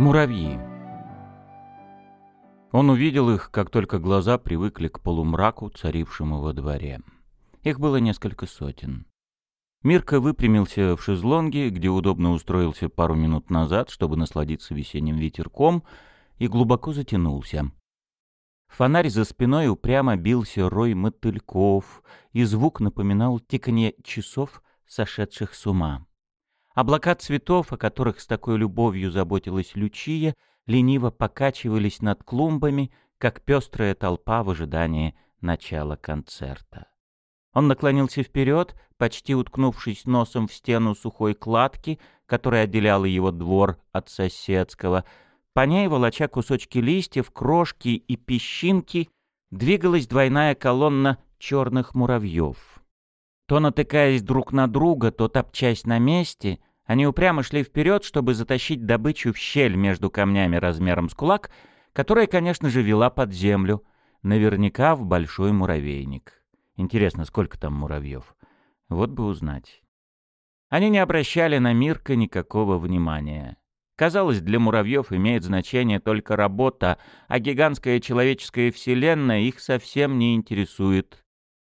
Муравьи. Он увидел их, как только глаза привыкли к полумраку, царившему во дворе. Их было несколько сотен. Мирка выпрямился в шезлонге, где удобно устроился пару минут назад, чтобы насладиться весенним ветерком, и глубоко затянулся. Фонарь за спиной упрямо бился рой мотыльков, и звук напоминал тиканье часов, сошедших с ума. Облака цветов, о которых с такой любовью заботилась Лючия, лениво покачивались над клумбами, как пестрая толпа в ожидании начала концерта. Он наклонился вперед, почти уткнувшись носом в стену сухой кладки, которая отделяла его двор от соседского. По ней, волоча кусочки листьев, крошки и песчинки, двигалась двойная колонна черных муравьев. То натыкаясь друг на друга, то топчась на месте, они упрямо шли вперед, чтобы затащить добычу в щель между камнями размером с кулак, которая, конечно же, вела под землю, наверняка в большой муравейник. Интересно, сколько там муравьев? Вот бы узнать. Они не обращали на Мирка никакого внимания. Казалось, для муравьев имеет значение только работа, а гигантская человеческая вселенная их совсем не интересует.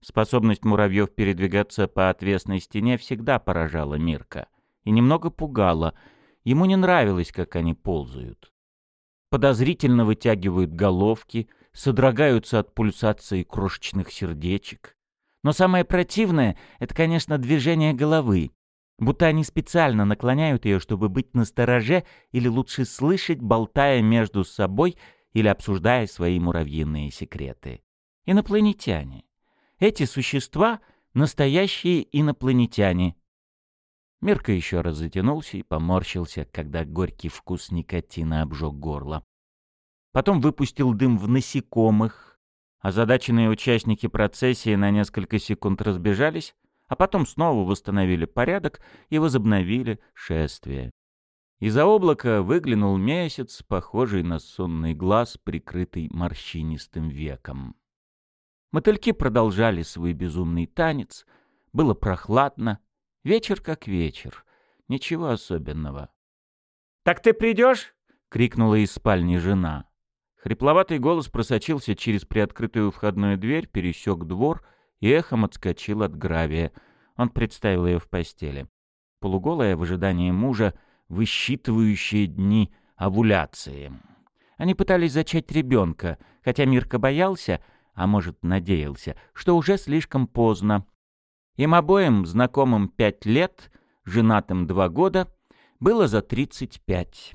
Способность муравьев передвигаться по отвесной стене всегда поражала Мирка и немного пугала. Ему не нравилось, как они ползают. Подозрительно вытягивают головки, содрогаются от пульсации крошечных сердечек. Но самое противное — это, конечно, движение головы. Будто они специально наклоняют ее, чтобы быть настороже или лучше слышать, болтая между собой или обсуждая свои муравьиные секреты. Инопланетяне. Эти существа — настоящие инопланетяне. Мирка еще раз затянулся и поморщился, когда горький вкус никотина обжег горло. Потом выпустил дым в насекомых. Озадаченные участники процессии на несколько секунд разбежались, а потом снова восстановили порядок и возобновили шествие. Из-за облака выглянул месяц, похожий на сонный глаз, прикрытый морщинистым веком. Мотыльки продолжали свой безумный танец. Было прохладно. Вечер как вечер. Ничего особенного. «Так ты придешь?» — крикнула из спальни жена. Хрипловатый голос просочился через приоткрытую входную дверь, пересек двор и эхом отскочил от гравия. Он представил ее в постели. Полуголая в ожидании мужа, высчитывающие дни овуляции. Они пытались зачать ребенка, хотя Мирка боялся — а может, надеялся, что уже слишком поздно. Им обоим, знакомым пять лет, женатым два года, было за тридцать пять.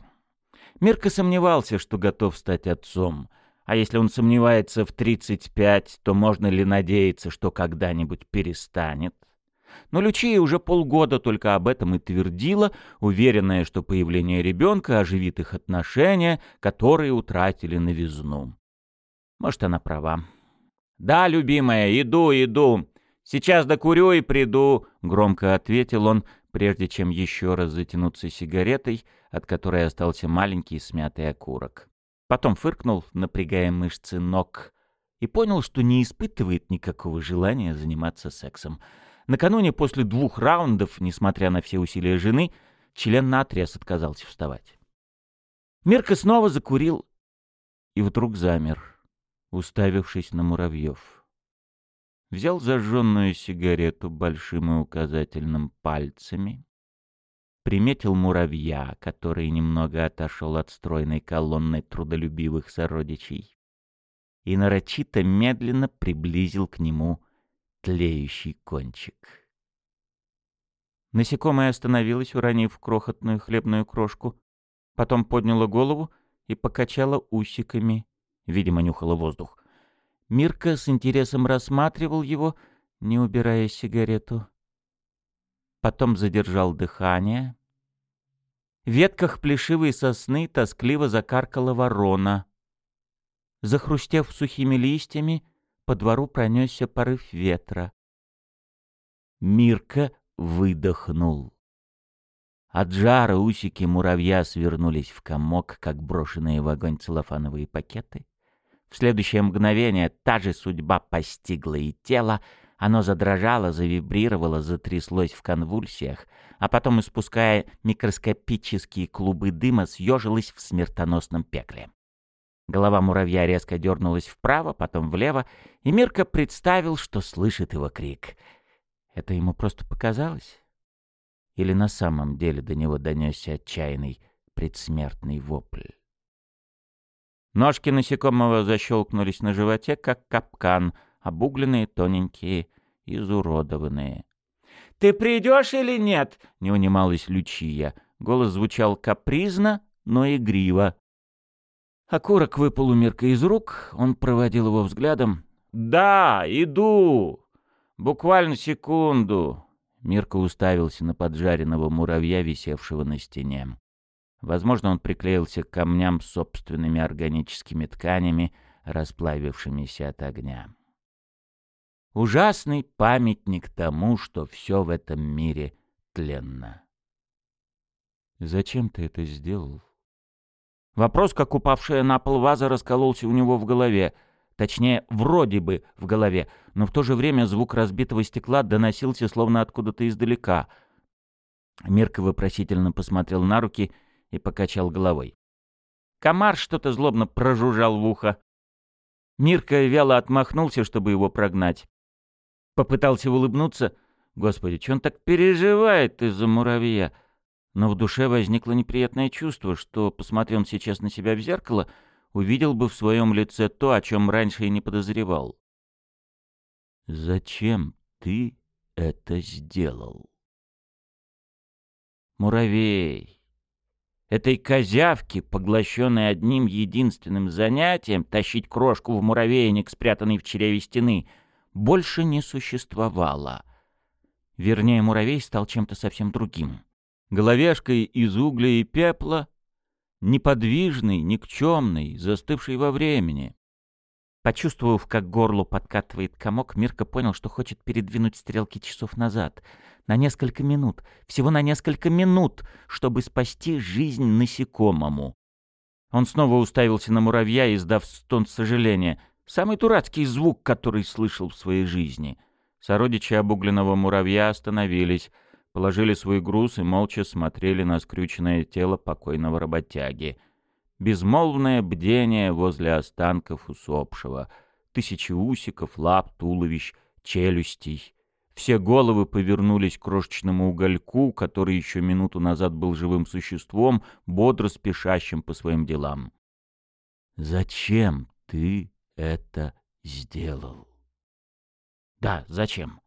Мирка сомневался, что готов стать отцом, а если он сомневается в тридцать пять, то можно ли надеяться, что когда-нибудь перестанет? Но Лючия уже полгода только об этом и твердила, уверенная, что появление ребенка оживит их отношения, которые утратили новизну. Может, она права. «Да, любимая, иду, иду. Сейчас докурю и приду», — громко ответил он, прежде чем еще раз затянуться сигаретой, от которой остался маленький смятый окурок. Потом фыркнул, напрягая мышцы ног, и понял, что не испытывает никакого желания заниматься сексом. Накануне после двух раундов, несмотря на все усилия жены, член наотрез отказался вставать. Мирка снова закурил и вдруг замер уставившись на муравьев. Взял зажженную сигарету большим и указательным пальцами, приметил муравья, который немного отошел от стройной колонны трудолюбивых сородичей, и нарочито медленно приблизил к нему тлеющий кончик. Насекомое остановилось, уронив крохотную хлебную крошку, потом подняло голову и покачало усиками, видимо, нюхала воздух. Мирка с интересом рассматривал его, не убирая сигарету. Потом задержал дыхание. В ветках плешивой сосны тоскливо закаркала ворона. Захрустев сухими листьями, по двору пронесся порыв ветра. Мирка выдохнул. От жара усики муравья свернулись в комок, как брошенные в огонь целлофановые пакеты. В следующее мгновение та же судьба постигла и тело, Оно задрожало, завибрировало, затряслось в конвульсиях, а потом, испуская микроскопические клубы дыма, съежилось в смертоносном пекле. Голова муравья резко дернулась вправо, потом влево, и Мирка представил, что слышит его крик. Это ему просто показалось? Или на самом деле до него донесся отчаянный предсмертный вопль? Ножки насекомого защелкнулись на животе, как капкан, обугленные, тоненькие, изуродованные. «Ты придешь или нет?» — не унималась Лючия. Голос звучал капризно, но игриво. Окурок выпал у Мирка из рук, он проводил его взглядом. «Да, иду! Буквально секунду!» Мирка уставился на поджаренного муравья, висевшего на стене. Возможно, он приклеился к камням собственными органическими тканями, расплавившимися от огня. Ужасный памятник тому, что все в этом мире тленно. «Зачем ты это сделал?» Вопрос, как упавшая на пол ваза, раскололся у него в голове. Точнее, вроде бы в голове, но в то же время звук разбитого стекла доносился словно откуда-то издалека. Мирка вопросительно посмотрел на руки и покачал головой. Комар что-то злобно прожужжал в ухо. Мирка вяло отмахнулся, чтобы его прогнать. Попытался улыбнуться. Господи, что он так переживает из-за муравья? но в душе возникло неприятное чувство, что, посмотрел он сейчас на себя в зеркало, увидел бы в своем лице то, о чем раньше и не подозревал. «Зачем ты это сделал?» Муравей. Этой козявки, поглощенной одним единственным занятием, тащить крошку в муравейник, спрятанный в чреве стены, больше не существовало. Вернее, муравей стал чем-то совсем другим головешкой из угля и пепла, неподвижный, никчемный, застывший во времени. Почувствовав, как горло подкатывает комок, Мирка понял, что хочет передвинуть стрелки часов назад. На несколько минут, всего на несколько минут, чтобы спасти жизнь насекомому. Он снова уставился на муравья, издав стон сожаления. Самый дурацкий звук, который слышал в своей жизни. Сородичи обугленного муравья остановились — положили свой груз и молча смотрели на скрюченное тело покойного работяги. Безмолвное бдение возле останков усопшего. Тысячи усиков, лап, туловищ, челюстей. Все головы повернулись к крошечному угольку, который еще минуту назад был живым существом, бодро спешащим по своим делам. «Зачем ты это сделал?» «Да, зачем?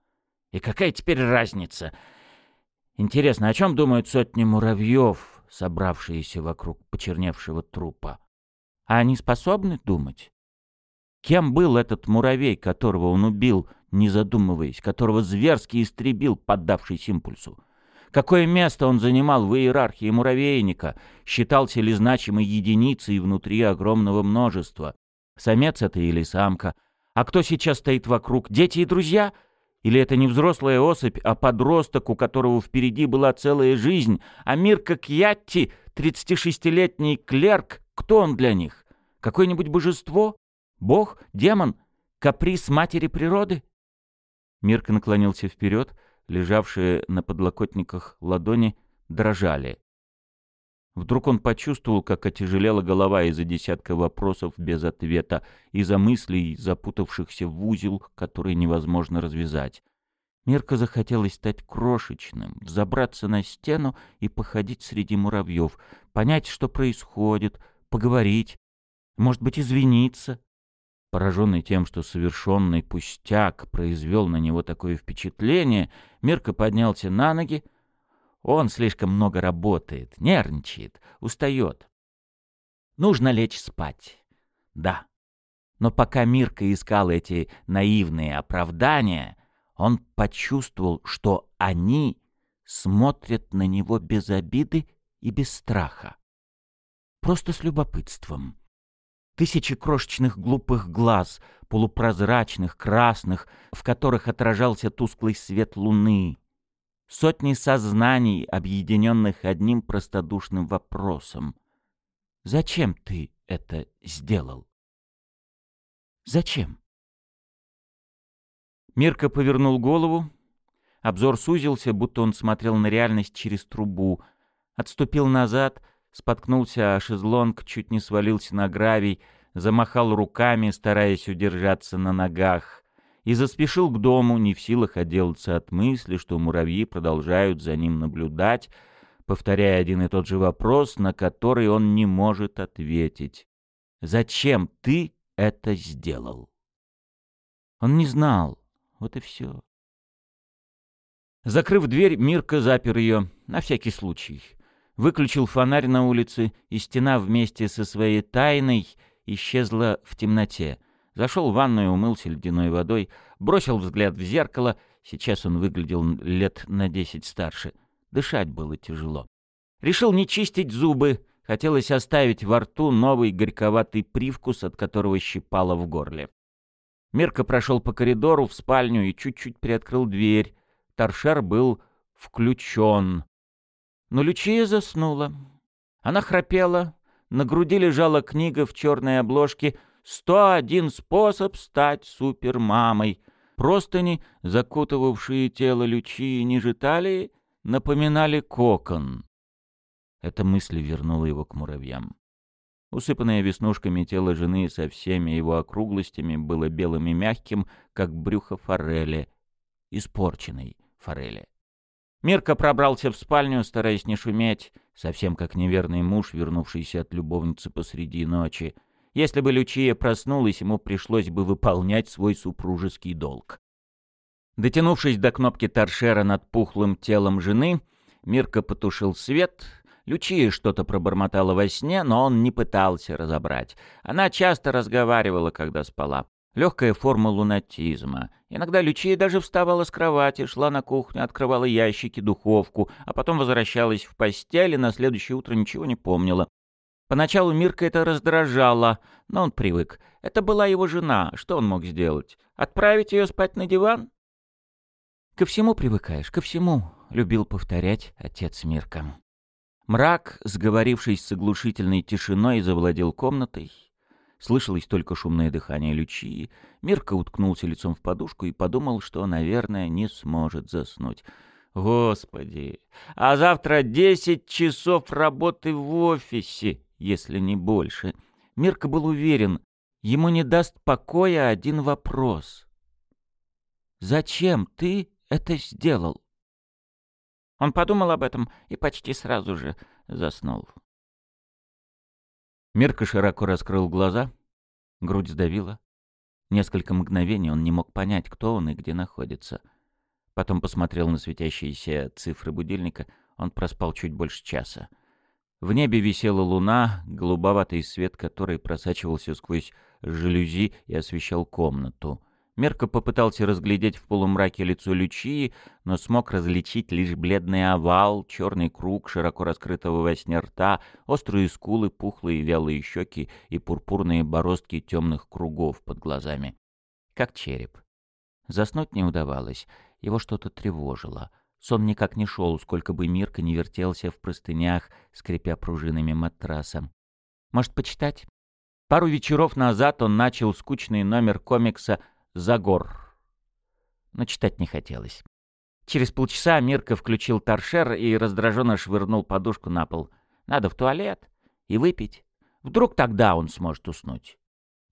И какая теперь разница?» Интересно, о чем думают сотни муравьев, собравшиеся вокруг почерневшего трупа? А они способны думать? Кем был этот муравей, которого он убил, не задумываясь, которого зверски истребил, поддавшись импульсу? Какое место он занимал в иерархии муравейника? Считался ли значимой единицей внутри огромного множества? Самец это или самка? А кто сейчас стоит вокруг? Дети и друзья — или это не взрослая особь, а подросток, у которого впереди была целая жизнь, а Мирка Кьятти, 36-летний клерк, кто он для них? Какое-нибудь божество? Бог? Демон? Каприз матери природы? Мирка наклонился вперед, лежавшие на подлокотниках ладони дрожали. Вдруг он почувствовал, как отяжелела голова из-за десятка вопросов без ответа, из-за мыслей, запутавшихся в узел, который невозможно развязать. Мирка захотелось стать крошечным, взобраться на стену и походить среди муравьев, понять, что происходит, поговорить, может быть, извиниться. Пораженный тем, что совершенный пустяк произвел на него такое впечатление, Мирка поднялся на ноги, он слишком много работает, нервничает, устает. Нужно лечь спать. Да. Но пока Мирка искал эти наивные оправдания, он почувствовал, что они смотрят на него без обиды и без страха. Просто с любопытством. Тысячи крошечных глупых глаз, полупрозрачных, красных, в которых отражался тусклый свет луны, сотни сознаний, объединенных одним простодушным вопросом. «Зачем ты это сделал?» «Зачем?» Мирка повернул голову. Обзор сузился, будто он смотрел на реальность через трубу. Отступил назад, споткнулся о шезлонг, чуть не свалился на гравий, замахал руками, стараясь удержаться на ногах, и заспешил к дому, не в силах отделаться от мысли, что муравьи продолжают за ним наблюдать, повторяя один и тот же вопрос, на который он не может ответить. «Зачем ты это сделал?» Он не знал. Вот и все. Закрыв дверь, Мирка запер ее, на всякий случай. Выключил фонарь на улице, и стена вместе со своей тайной исчезла в темноте. Зашел в ванную, умылся ледяной водой, бросил взгляд в зеркало. Сейчас он выглядел лет на десять старше. Дышать было тяжело. Решил не чистить зубы. Хотелось оставить во рту новый горьковатый привкус, от которого щипало в горле. Мирка прошел по коридору в спальню и чуть-чуть приоткрыл дверь. Торшер был включен. Но Лючия заснула. Она храпела. На груди лежала книга в черной обложке «Сто один способ стать супермамой». Простыни, закутывавшие тело Лючии ниже талии, напоминали кокон. Эта мысль вернула его к муравьям. Усыпанное веснушками тело жены со всеми его округлостями было белым и мягким, как брюхо форели, испорченной форели. Мирка пробрался в спальню, стараясь не шуметь, совсем как неверный муж, вернувшийся от любовницы посреди ночи. Если бы Лючия проснулась, ему пришлось бы выполнять свой супружеский долг. Дотянувшись до кнопки торшера над пухлым телом жены, Мирка потушил свет. Лючия что-то пробормотала во сне, но он не пытался разобрать. Она часто разговаривала, когда спала. Легкая форма лунатизма. Иногда Лючия даже вставала с кровати, шла на кухню, открывала ящики, духовку, а потом возвращалась в постель и на следующее утро ничего не помнила. Поначалу Мирка это раздражало, но он привык. Это была его жена, что он мог сделать? Отправить ее спать на диван? «Ко всему привыкаешь, ко всему», — любил повторять отец Мирка. Мрак, сговорившись с оглушительной тишиной, завладел комнатой. Слышалось только шумное дыхание Лючии. Мирка уткнулся лицом в подушку и подумал, что, наверное, не сможет заснуть. Господи, а завтра десять часов работы в офисе, если не больше. Мирка был уверен, ему не даст покоя один вопрос. «Зачем ты это сделал?» Он подумал об этом и почти сразу же заснул. Мирка широко раскрыл глаза, грудь сдавила. Несколько мгновений он не мог понять, кто он и где находится. Потом посмотрел на светящиеся цифры будильника. Он проспал чуть больше часа. В небе висела луна, голубоватый свет которой просачивался сквозь жалюзи и освещал комнату. Мерка попытался разглядеть в полумраке лицо Лючии, но смог различить лишь бледный овал, черный круг широко раскрытого во сне рта, острые скулы, пухлые вялые щеки и пурпурные бороздки темных кругов под глазами. Как череп. Заснуть не удавалось, его что-то тревожило. Сон никак не шел, сколько бы Мирка не вертелся в простынях, скрипя пружинами матраса. Может, почитать? Пару вечеров назад он начал скучный номер комикса Загор. Но читать не хотелось. Через полчаса Мирка включил торшер и раздраженно швырнул подушку на пол. Надо в туалет и выпить. Вдруг тогда он сможет уснуть.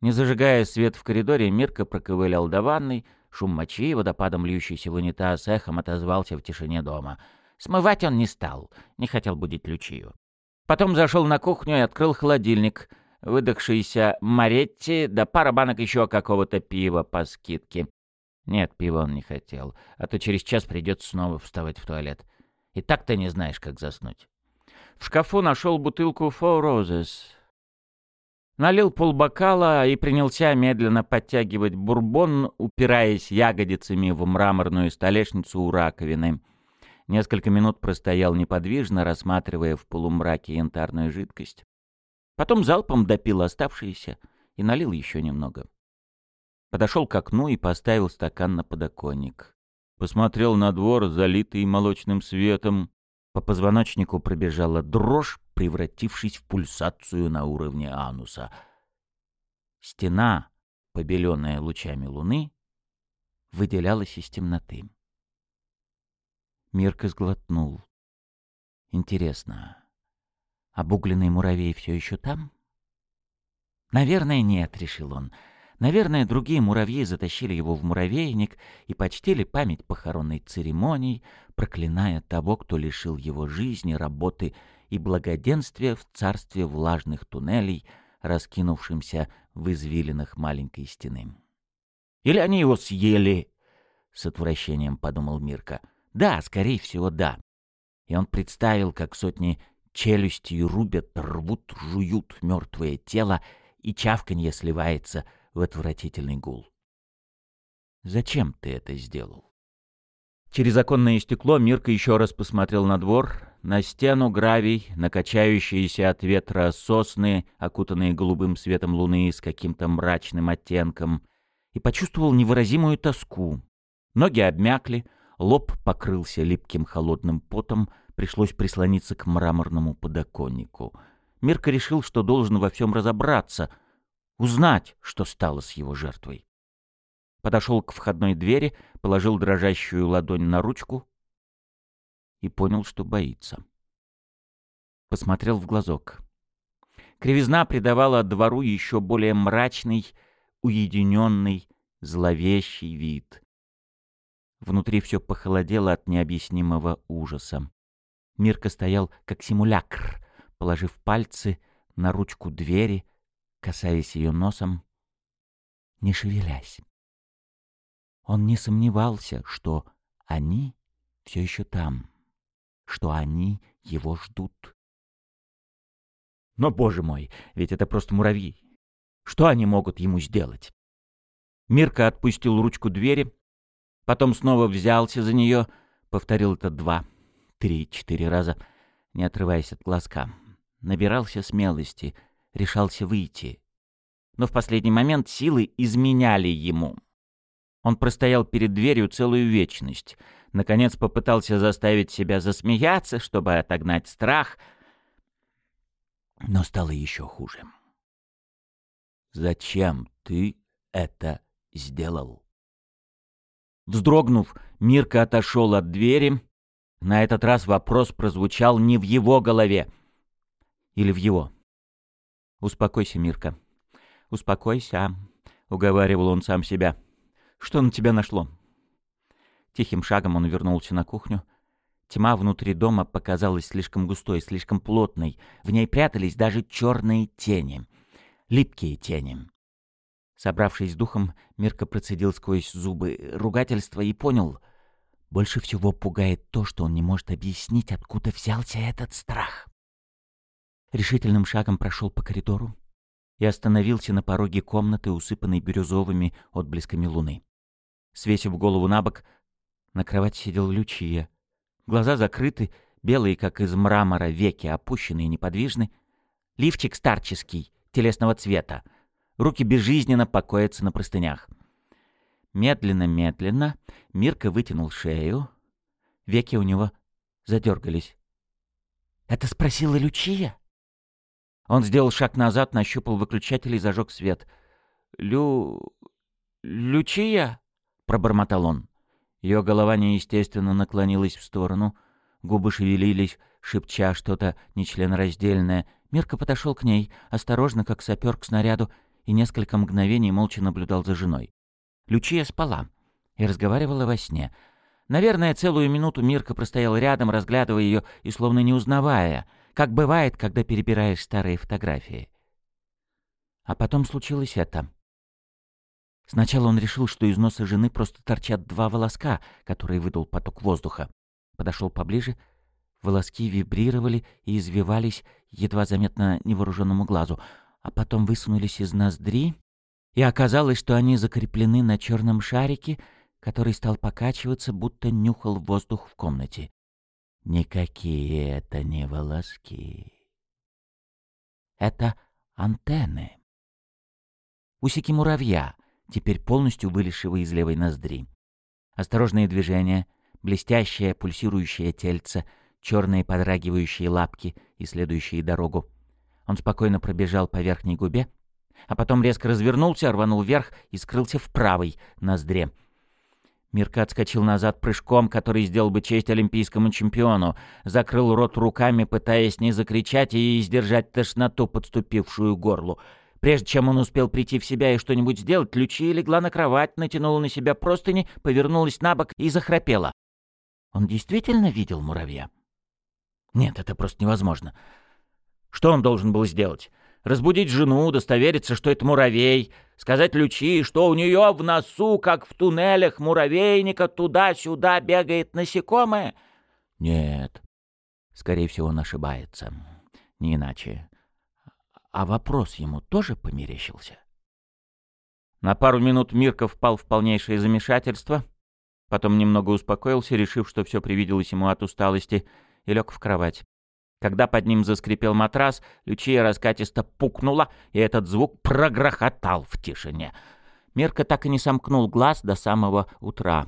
Не зажигая свет в коридоре, Мирка проковылял до ванной. Шум мочи, водопадом льющийся в унитаз, эхом отозвался в тишине дома. Смывать он не стал, не хотел будить Лючию. Потом зашел на кухню и открыл холодильник — выдохшийся Маретти, да пара банок еще какого-то пива по скидке. Нет, пива он не хотел, а то через час придется снова вставать в туалет. И так ты не знаешь, как заснуть. В шкафу нашел бутылку Four Roses. Налил полбокала и принялся медленно подтягивать бурбон, упираясь ягодицами в мраморную столешницу у раковины. Несколько минут простоял неподвижно, рассматривая в полумраке янтарную жидкость. Потом залпом допил оставшиеся и налил еще немного. Подошел к окну и поставил стакан на подоконник. Посмотрел на двор, залитый молочным светом. По позвоночнику пробежала дрожь, превратившись в пульсацию на уровне ануса. Стена, побеленная лучами луны, выделялась из темноты. Мирка сглотнул. Интересно, обугленный муравей все еще там? Наверное, нет, решил он. Наверное, другие муравьи затащили его в муравейник и почтили память похоронной церемонии, проклиная того, кто лишил его жизни, работы и благоденствия в царстве влажных туннелей, раскинувшимся в извилинах маленькой стены. «Или они его съели?» — с отвращением подумал Мирка. «Да, скорее всего, да». И он представил, как сотни челюстей рубят, рвут, жуют мертвое тело, и чавканье сливается — в отвратительный гул. «Зачем ты это сделал?» Через оконное стекло Мирка еще раз посмотрел на двор, на стену гравий, на от ветра сосны, окутанные голубым светом луны с каким-то мрачным оттенком, и почувствовал невыразимую тоску. Ноги обмякли, лоб покрылся липким холодным потом, пришлось прислониться к мраморному подоконнику. Мирка решил, что должен во всем разобраться — узнать, что стало с его жертвой. Подошел к входной двери, положил дрожащую ладонь на ручку и понял, что боится. Посмотрел в глазок. Кривизна придавала двору еще более мрачный, уединенный, зловещий вид. Внутри все похолодело от необъяснимого ужаса. Мирка стоял как симулякр, положив пальцы на ручку двери, касаясь ее носом, не шевелясь. Он не сомневался, что они все еще там, что они его ждут. Но, боже мой, ведь это просто муравьи. Что они могут ему сделать? Мирка отпустил ручку двери, потом снова взялся за нее, повторил это два, три, четыре раза, не отрываясь от глазка. Набирался смелости — решался выйти. Но в последний момент силы изменяли ему. Он простоял перед дверью целую вечность. Наконец попытался заставить себя засмеяться, чтобы отогнать страх, но стало еще хуже. «Зачем ты это сделал?» Вздрогнув, Мирка отошел от двери. На этот раз вопрос прозвучал не в его голове. Или в его. «Успокойся, Мирка. Успокойся», — уговаривал он сам себя. «Что на тебя нашло?» Тихим шагом он вернулся на кухню. Тьма внутри дома показалась слишком густой, слишком плотной. В ней прятались даже черные тени. Липкие тени. Собравшись с духом, Мирка процедил сквозь зубы ругательства и понял — больше всего пугает то, что он не может объяснить, откуда взялся этот страх решительным шагом прошел по коридору и остановился на пороге комнаты, усыпанной бирюзовыми отблесками луны. Свесив голову на бок, на кровати сидел Лючия. Глаза закрыты, белые, как из мрамора, веки опущены и неподвижны. Лифчик старческий, телесного цвета. Руки безжизненно покоятся на простынях. Медленно-медленно Мирка вытянул шею. Веки у него задергались. «Это спросила Лючия?» Он сделал шаг назад, нащупал выключатель и зажег свет. «Лю... Лючия?» — пробормотал он. Ее голова неестественно наклонилась в сторону, губы шевелились, шепча что-то нечленораздельное. Мирка подошел к ней, осторожно, как сапер к снаряду, и несколько мгновений молча наблюдал за женой. Лючия спала и разговаривала во сне. Наверное, целую минуту Мирка простоял рядом, разглядывая ее и словно не узнавая — как бывает, когда перебираешь старые фотографии. А потом случилось это. Сначала он решил, что из носа жены просто торчат два волоска, которые выдал поток воздуха. Подошел поближе, волоски вибрировали и извивались едва заметно невооруженному глазу, а потом высунулись из ноздри, и оказалось, что они закреплены на черном шарике, который стал покачиваться, будто нюхал воздух в комнате. Никакие это не волоски. Это антенны. Усики муравья, теперь полностью вылезшего из левой ноздри. Осторожные движения, блестящее пульсирующее тельце, черные подрагивающие лапки, исследующие дорогу. Он спокойно пробежал по верхней губе, а потом резко развернулся, рванул вверх и скрылся в правой ноздре. Мирка отскочил назад прыжком, который сделал бы честь олимпийскому чемпиону. Закрыл рот руками, пытаясь не закричать и сдержать тошноту, подступившую горлу. Прежде чем он успел прийти в себя и что-нибудь сделать, Лючия легла на кровать, натянула на себя простыни, повернулась на бок и захрапела. Он действительно видел муравья? Нет, это просто невозможно. Что он должен был сделать? Разбудить жену, удостовериться, что это муравей, сказать Лючи, что у нее в носу, как в туннелях муравейника, туда-сюда бегает насекомое? Нет, скорее всего, он ошибается. Не иначе. А вопрос ему тоже померещился? На пару минут Мирка впал в полнейшее замешательство, потом немного успокоился, решив, что все привиделось ему от усталости, и лег в кровать. Когда под ним заскрипел матрас, Лючия раскатисто пукнула, и этот звук прогрохотал в тишине. Мерка так и не сомкнул глаз до самого утра.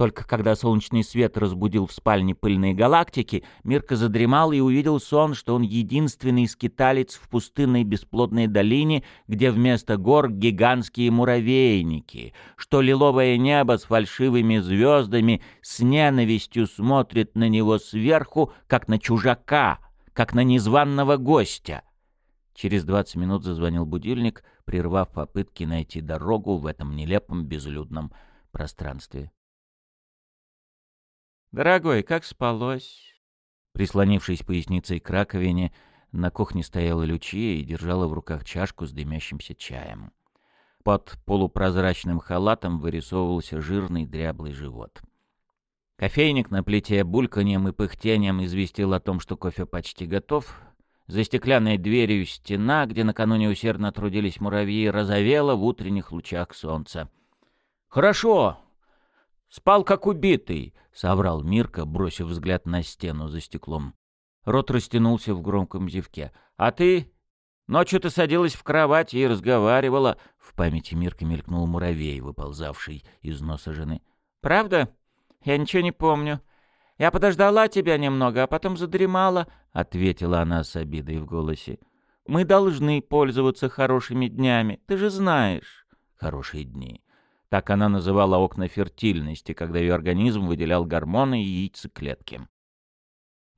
Только когда солнечный свет разбудил в спальне пыльные галактики, Мирка задремал и увидел сон, что он единственный скиталец в пустынной бесплодной долине, где вместо гор гигантские муравейники, что лиловое небо с фальшивыми звездами с ненавистью смотрит на него сверху, как на чужака, как на незваного гостя. Через двадцать минут зазвонил будильник, прервав попытки найти дорогу в этом нелепом безлюдном пространстве. «Дорогой, как спалось?» Прислонившись поясницей к раковине, на кухне стояла Лючия и держала в руках чашку с дымящимся чаем. Под полупрозрачным халатом вырисовывался жирный дряблый живот. Кофейник на плите бульканьем и пыхтением известил о том, что кофе почти готов. За стеклянной дверью стена, где накануне усердно трудились муравьи, разовела в утренних лучах солнца. «Хорошо!» «Спал как убитый», — соврал Мирка, бросив взгляд на стену за стеклом. Рот растянулся в громком зевке. «А ты?» «Ночью ты садилась в кровать и разговаривала». В памяти Мирка мелькнул муравей, выползавший из носа жены. «Правда? Я ничего не помню. Я подождала тебя немного, а потом задремала», — ответила она с обидой в голосе. «Мы должны пользоваться хорошими днями, ты же знаешь». «Хорошие дни. Так она называла окна фертильности, когда ее организм выделял гормоны и яйцеклетки.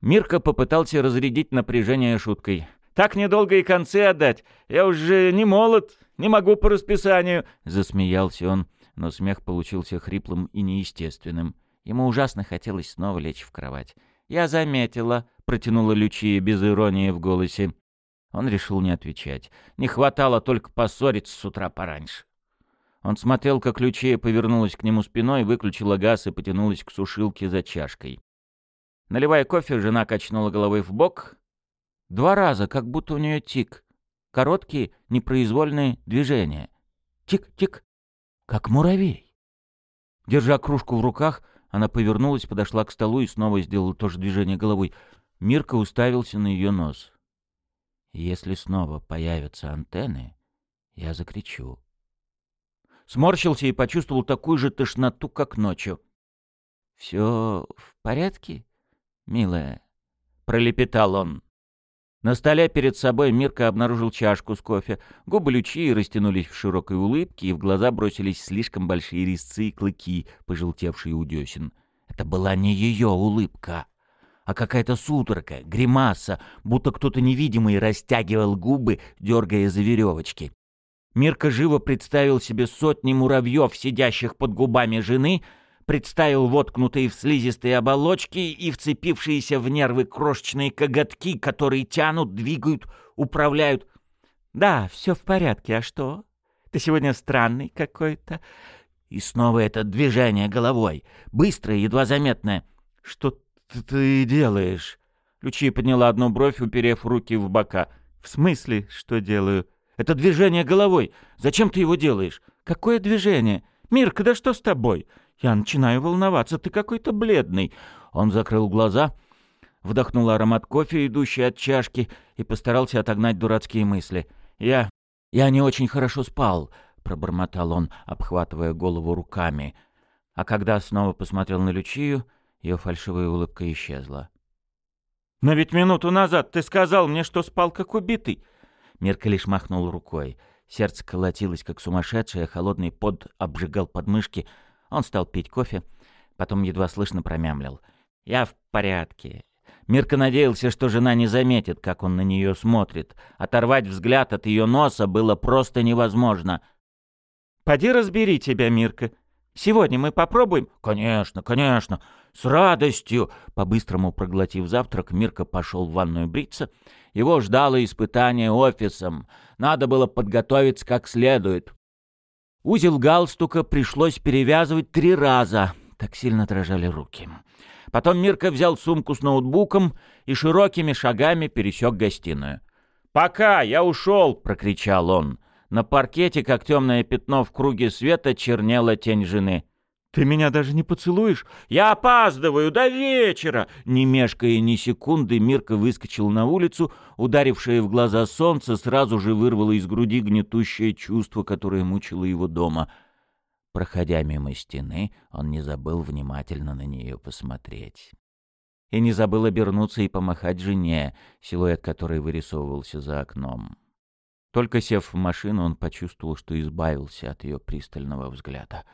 Мирка попытался разрядить напряжение шуткой. «Так недолго и концы отдать. Я уже не молод, не могу по расписанию», — засмеялся он, но смех получился хриплым и неестественным. Ему ужасно хотелось снова лечь в кровать. «Я заметила», — протянула Лючия без иронии в голосе. Он решил не отвечать. Не хватало только поссориться с утра пораньше. Он смотрел, как Лючия повернулась к нему спиной, выключила газ и потянулась к сушилке за чашкой. Наливая кофе, жена качнула головой в бок. Два раза, как будто у нее тик. Короткие, непроизвольные движения. Тик-тик, как муравей. Держа кружку в руках, она повернулась, подошла к столу и снова сделала то же движение головой. Мирка уставился на ее нос. «Если снова появятся антенны, я закричу», сморщился и почувствовал такую же тошноту, как ночью. «Все в порядке, милая?» — пролепетал он. На столе перед собой Мирка обнаружил чашку с кофе. Губы Лючи растянулись в широкой улыбке, и в глаза бросились слишком большие резцы и клыки, пожелтевшие у десен. Это была не ее улыбка, а какая-то судорога, гримаса, будто кто-то невидимый растягивал губы, дергая за веревочки. Мирка живо представил себе сотни муравьев, сидящих под губами жены, представил воткнутые в слизистые оболочки и вцепившиеся в нервы крошечные коготки, которые тянут, двигают, управляют. «Да, все в порядке, а что? Ты сегодня странный какой-то». И снова это движение головой, быстрое, едва заметное. «Что ты делаешь?» Лючия подняла одну бровь, уперев руки в бока. «В смысле, что делаю?» Это движение головой. Зачем ты его делаешь? Какое движение? Мирка, да что с тобой? Я начинаю волноваться. Ты какой-то бледный. Он закрыл глаза, вдохнул аромат кофе, идущий от чашки, и постарался отогнать дурацкие мысли. Я... я не очень хорошо спал, пробормотал он, обхватывая голову руками. А когда снова посмотрел на Лючию, ее фальшивая улыбка исчезла. «Но ведь минуту назад ты сказал мне, что спал как убитый. Мирка лишь махнул рукой. Сердце колотилось, как сумасшедшее, холодный пот обжигал подмышки. Он стал пить кофе, потом едва слышно промямлил. «Я в порядке. Мирка надеялся, что жена не заметит, как он на нее смотрит. Оторвать взгляд от ее носа было просто невозможно. «Поди разбери тебя, Мирка. Сегодня мы попробуем?» «Конечно, конечно, с радостью!» По-быстрому проглотив завтрак, Мирка пошел в ванную бриться. Его ждало испытание офисом. Надо было подготовиться как следует. Узел галстука пришлось перевязывать три раза. Так сильно дрожали руки. Потом Мирка взял сумку с ноутбуком и широкими шагами пересек гостиную. «Пока, я ушел!» — прокричал он. На паркете, как темное пятно в круге света, чернела тень жены. «Ты меня даже не поцелуешь?» «Я опаздываю до вечера!» Не мешкая ни секунды, Мирка выскочил на улицу. Ударившее в глаза солнце сразу же вырвало из груди гнетущее чувство, которое мучило его дома — Проходя мимо стены, он не забыл внимательно на нее посмотреть. И не забыл обернуться и помахать жене, силуэт которой вырисовывался за окном. Только сев в машину, он почувствовал, что избавился от ее пристального взгляда.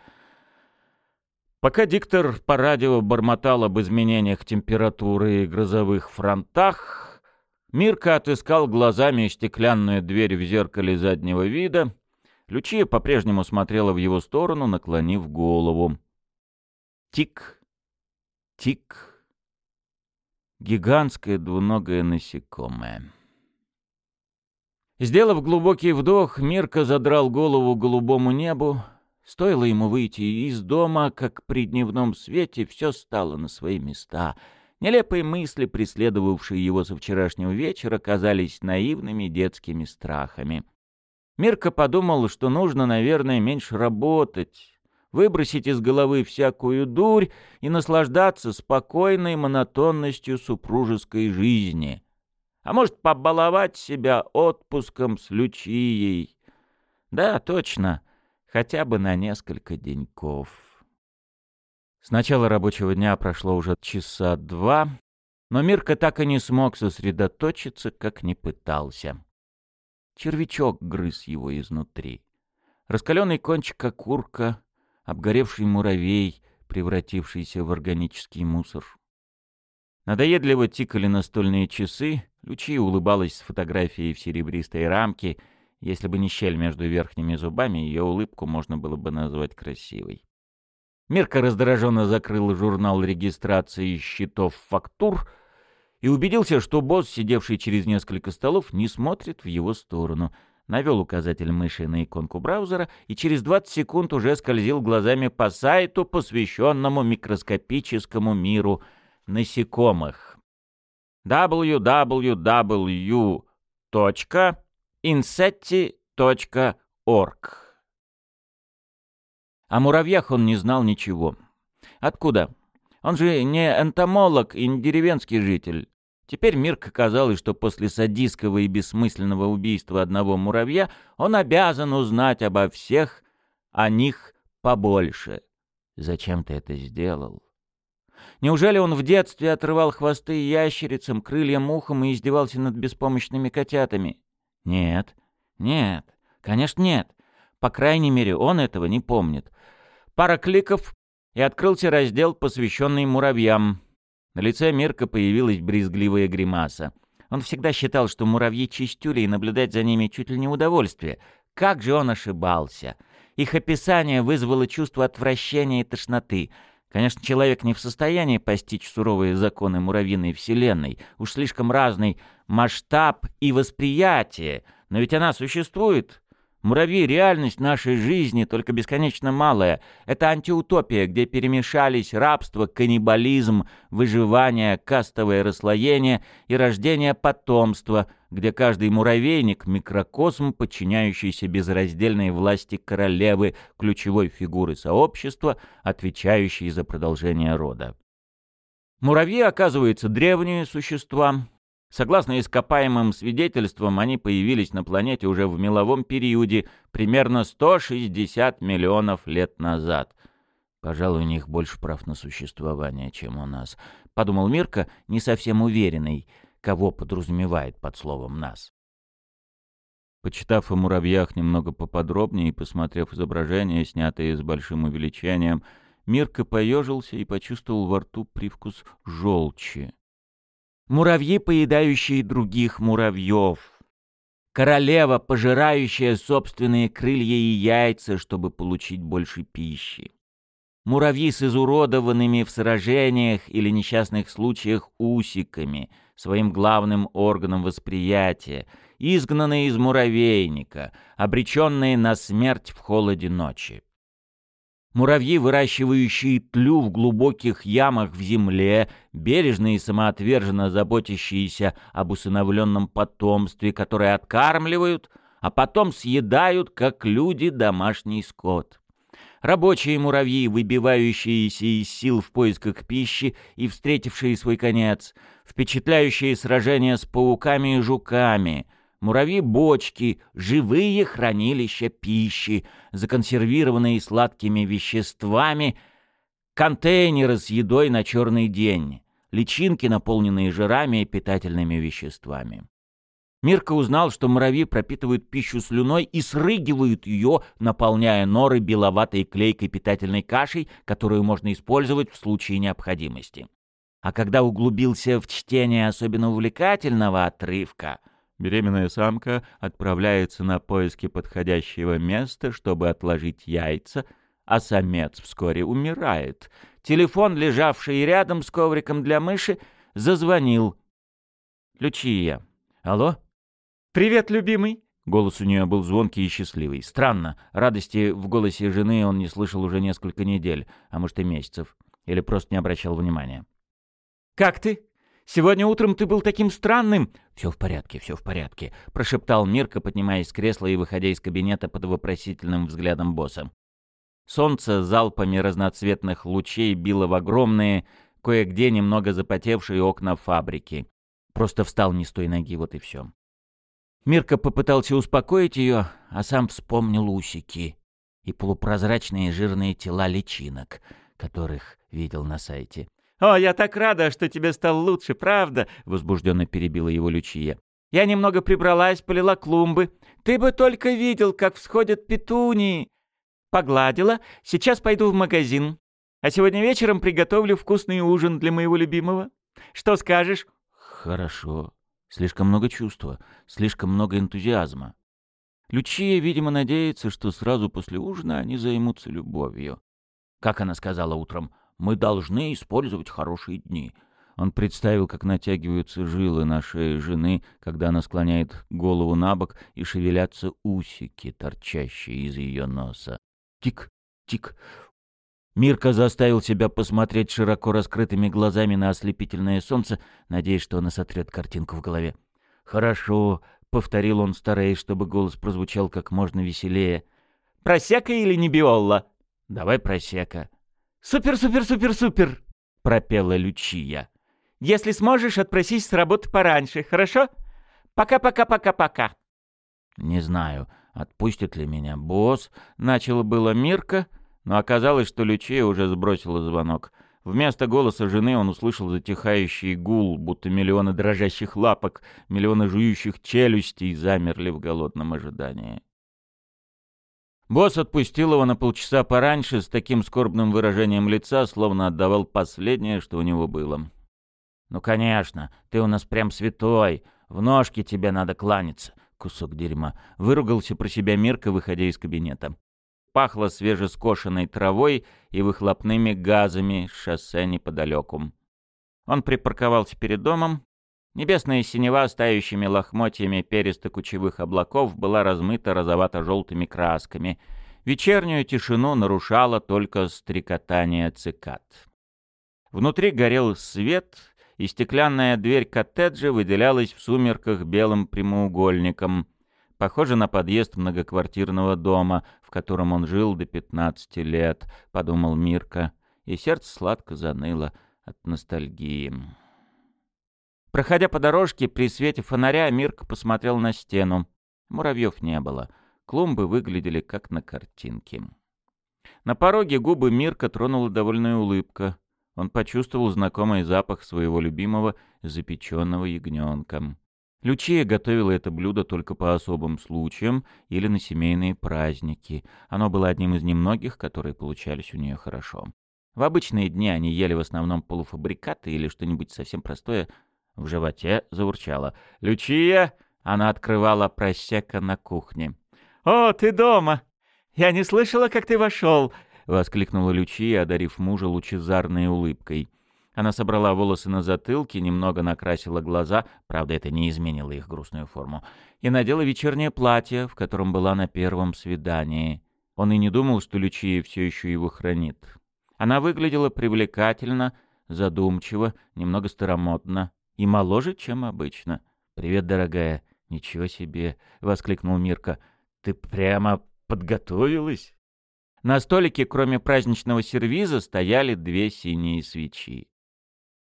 Пока диктор по радио бормотал об изменениях температуры и грозовых фронтах, Мирка отыскал глазами стеклянную дверь в зеркале заднего вида Лючия по-прежнему смотрела в его сторону, наклонив голову. Тик, тик. Гигантское двуногое насекомое. Сделав глубокий вдох, Мирка задрал голову голубому небу. Стоило ему выйти из дома, как при дневном свете все стало на свои места. Нелепые мысли, преследовавшие его со вчерашнего вечера, казались наивными детскими страхами. Мирка подумал, что нужно, наверное, меньше работать, выбросить из головы всякую дурь и наслаждаться спокойной монотонностью супружеской жизни. А может, побаловать себя отпуском с Лючией. Да, точно, хотя бы на несколько деньков. С начала рабочего дня прошло уже часа два, но Мирка так и не смог сосредоточиться, как не пытался. Червячок грыз его изнутри. Раскаленный кончик окурка, обгоревший муравей, превратившийся в органический мусор. Надоедливо тикали настольные часы, Лучи улыбалась с фотографией в серебристой рамке. Если бы не щель между верхними зубами, ее улыбку можно было бы назвать красивой. Мирка раздраженно закрыл журнал регистрации счетов фактур — и убедился, что босс, сидевший через несколько столов, не смотрит в его сторону. Навел указатель мыши на иконку браузера и через 20 секунд уже скользил глазами по сайту, посвященному микроскопическому миру насекомых. www.insetti.org О муравьях он не знал ничего. Откуда? Он же не энтомолог и не деревенский житель. Теперь Мирк казалось, что после садистского и бессмысленного убийства одного муравья он обязан узнать обо всех о них побольше. Зачем ты это сделал? Неужели он в детстве отрывал хвосты ящерицам, крыльям мухам и издевался над беспомощными котятами? Нет, нет, конечно нет. По крайней мере, он этого не помнит. Пара кликов, и открылся раздел, посвященный муравьям. На лице Мирка появилась брезгливая гримаса. Он всегда считал, что муравьи чистюли и наблюдать за ними чуть ли не удовольствие. Как же он ошибался! Их описание вызвало чувство отвращения и тошноты. Конечно, человек не в состоянии постичь суровые законы муравьиной вселенной, уж слишком разный масштаб и восприятие, но ведь она существует, Муравьи — реальность нашей жизни, только бесконечно малая. Это антиутопия, где перемешались рабство, каннибализм, выживание, кастовое расслоение и рождение потомства, где каждый муравейник — микрокосм, подчиняющийся безраздельной власти королевы, ключевой фигуры сообщества, отвечающей за продолжение рода. Муравьи, оказывается, древние существа, Согласно ископаемым свидетельствам, они появились на планете уже в меловом периоде, примерно 160 миллионов лет назад. Пожалуй, у них больше прав на существование, чем у нас. Подумал Мирка, не совсем уверенный, кого подразумевает под словом «нас». Почитав о муравьях немного поподробнее и посмотрев изображения, снятые с большим увеличением, Мирка поежился и почувствовал во рту привкус желчи. Муравьи, поедающие других муравьев. Королева, пожирающая собственные крылья и яйца, чтобы получить больше пищи. Муравьи с изуродованными в сражениях или несчастных случаях усиками, своим главным органом восприятия, изгнанные из муравейника, обреченные на смерть в холоде ночи. Муравьи, выращивающие тлю в глубоких ямах в земле, бережно и самоотверженно заботящиеся об усыновленном потомстве, которое откармливают, а потом съедают, как люди, домашний скот. Рабочие муравьи, выбивающиеся из сил в поисках пищи и встретившие свой конец, впечатляющие сражения с пауками и жуками — Муравьи-бочки — живые хранилища пищи, законсервированные сладкими веществами, контейнеры с едой на черный день, личинки, наполненные жирами и питательными веществами. Мирка узнал, что муравьи пропитывают пищу слюной и срыгивают ее, наполняя норы беловатой клейкой питательной кашей, которую можно использовать в случае необходимости. А когда углубился в чтение особенно увлекательного отрывка, Беременная самка отправляется на поиски подходящего места, чтобы отложить яйца, а самец вскоре умирает. Телефон, лежавший рядом с ковриком для мыши, зазвонил. Лючия. «Алло?» «Привет, любимый!» Голос у нее был звонкий и счастливый. Странно, радости в голосе жены он не слышал уже несколько недель, а может и месяцев. Или просто не обращал внимания. «Как ты?» Сегодня утром ты был таким странным...» «Все в порядке, все в порядке», — прошептал Мирка, поднимаясь с кресла и выходя из кабинета под вопросительным взглядом босса. Солнце залпами разноцветных лучей било в огромные, кое-где немного запотевшие окна фабрики. Просто встал не с той ноги, вот и все. Мирка попытался успокоить ее, а сам вспомнил усики и полупрозрачные жирные тела личинок, которых видел на сайте. «О, я так рада, что тебе стало лучше, правда?» — возбужденно перебила его Лючия. «Я немного прибралась, полила клумбы. Ты бы только видел, как всходят петунии!» «Погладила. Сейчас пойду в магазин. А сегодня вечером приготовлю вкусный ужин для моего любимого. Что скажешь?» «Хорошо. Слишком много чувства, слишком много энтузиазма. Лючия, видимо, надеется, что сразу после ужина они займутся любовью. Как она сказала утром, мы должны использовать хорошие дни. Он представил, как натягиваются жилы на шее жены, когда она склоняет голову на бок и шевелятся усики, торчащие из ее носа. Тик, тик. Мирка заставил себя посмотреть широко раскрытыми глазами на ослепительное солнце, надеясь, что она сотрет картинку в голове. «Хорошо», — повторил он, стараясь, чтобы голос прозвучал как можно веселее. «Просека или не биолла?» «Давай просека». «Супер-супер-супер-супер!» — пропела Лючия. «Если сможешь, отпросись с работы пораньше, хорошо? Пока-пока-пока-пока!» «Не знаю, отпустит ли меня босс?» — начала было Мирка, но оказалось, что Лючия уже сбросила звонок. Вместо голоса жены он услышал затихающий гул, будто миллионы дрожащих лапок, миллионы жующих челюстей замерли в голодном ожидании. Босс отпустил его на полчаса пораньше с таким скорбным выражением лица, словно отдавал последнее, что у него было. «Ну, конечно, ты у нас прям святой. В ножки тебе надо кланяться, кусок дерьма», — выругался про себя Мирка, выходя из кабинета. Пахло свежескошенной травой и выхлопными газами с шоссе неподалеку. Он припарковался перед домом, Небесная синева с лохмотьями перисто-кучевых облаков была размыта розовато-желтыми красками. Вечернюю тишину нарушало только стрекотание цикад. Внутри горел свет, и стеклянная дверь коттеджа выделялась в сумерках белым прямоугольником, похоже на подъезд многоквартирного дома, в котором он жил до 15 лет, — подумал Мирка, и сердце сладко заныло от ностальгии. Проходя по дорожке, при свете фонаря Мирк посмотрел на стену. Муравьев не было. Клумбы выглядели как на картинке. На пороге губы Мирка тронула довольная улыбка. Он почувствовал знакомый запах своего любимого запеченного ягненка. Лючия готовила это блюдо только по особым случаям или на семейные праздники. Оно было одним из немногих, которые получались у нее хорошо. В обычные дни они ели в основном полуфабрикаты или что-нибудь совсем простое. В животе заурчало. «Лючия!» Она открывала просека на кухне. «О, ты дома! Я не слышала, как ты вошел!» — воскликнула Лючия, одарив мужа лучезарной улыбкой. Она собрала волосы на затылке, немного накрасила глаза, правда, это не изменило их грустную форму, и надела вечернее платье, в котором была на первом свидании. Он и не думал, что Лючия все еще его хранит. Она выглядела привлекательно, задумчиво, немного старомодно и моложе, чем обычно. «Привет, дорогая!» «Ничего себе!» — воскликнул Мирка. «Ты прямо подготовилась?» На столике, кроме праздничного сервиза, стояли две синие свечи.